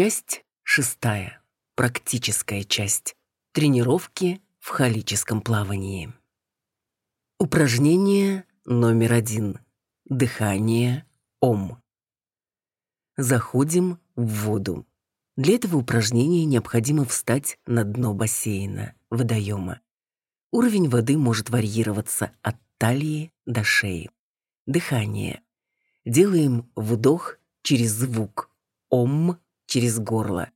Часть шестая. Практическая часть. Тренировки в халическом плавании. Упражнение номер один. Дыхание Ом. Заходим в воду. Для этого упражнения необходимо встать на дно бассейна, водоема. Уровень воды может варьироваться от талии до шеи. Дыхание. Делаем вдох через звук «ом» через горло.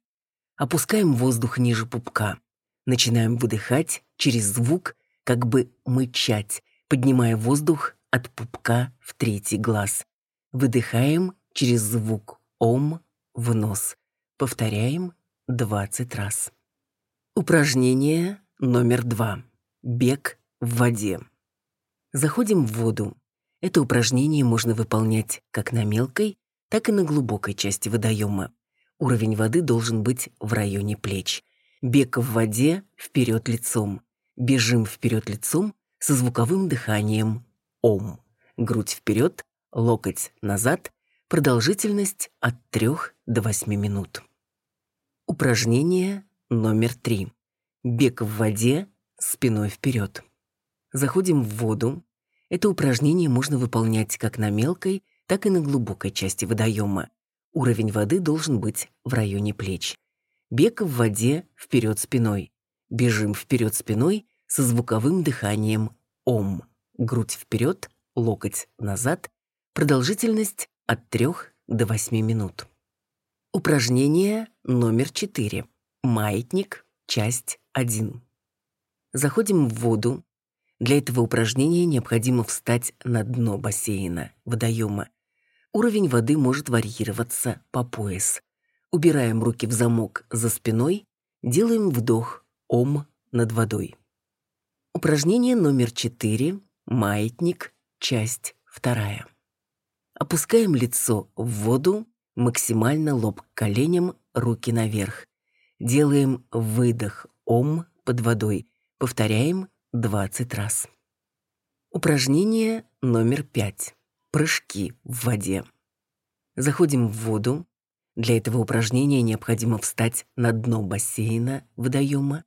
Опускаем воздух ниже пупка. Начинаем выдыхать через звук, как бы мычать, поднимая воздух от пупка в третий глаз. Выдыхаем через звук «ом» в нос. Повторяем 20 раз. Упражнение номер два. Бег в воде. Заходим в воду. Это упражнение можно выполнять как на мелкой, так и на глубокой части водоема. Уровень воды должен быть в районе плеч. Бег в воде вперед лицом. Бежим вперед лицом со звуковым дыханием Ом. Грудь вперед, локоть назад. Продолжительность от 3 до 8 минут. Упражнение номер 3. Бег в воде спиной вперед. Заходим в воду. Это упражнение можно выполнять как на мелкой, так и на глубокой части водоема. Уровень воды должен быть в районе плеч. Бег в воде вперед спиной. Бежим вперед спиной со звуковым дыханием Ом. Грудь вперед, локоть назад. Продолжительность от 3 до 8 минут. Упражнение номер 4. Маятник, часть 1. Заходим в воду. Для этого упражнения необходимо встать на дно бассейна, водоема. Уровень воды может варьироваться по пояс. Убираем руки в замок за спиной, делаем вдох ом над водой. Упражнение номер 4. Маятник, часть вторая. Опускаем лицо в воду, максимально лоб к коленям, руки наверх. Делаем выдох ом под водой. Повторяем 20 раз. Упражнение номер 5. Прыжки в воде. Заходим в воду. Для этого упражнения необходимо встать на дно бассейна, водоема.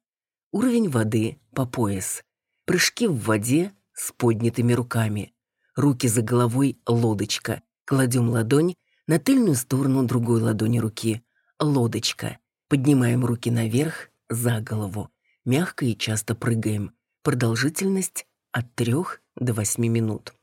Уровень воды по пояс. Прыжки в воде с поднятыми руками. Руки за головой лодочка. Кладем ладонь на тыльную сторону другой ладони руки. Лодочка. Поднимаем руки наверх, за голову. Мягко и часто прыгаем. Продолжительность от 3 до 8 минут.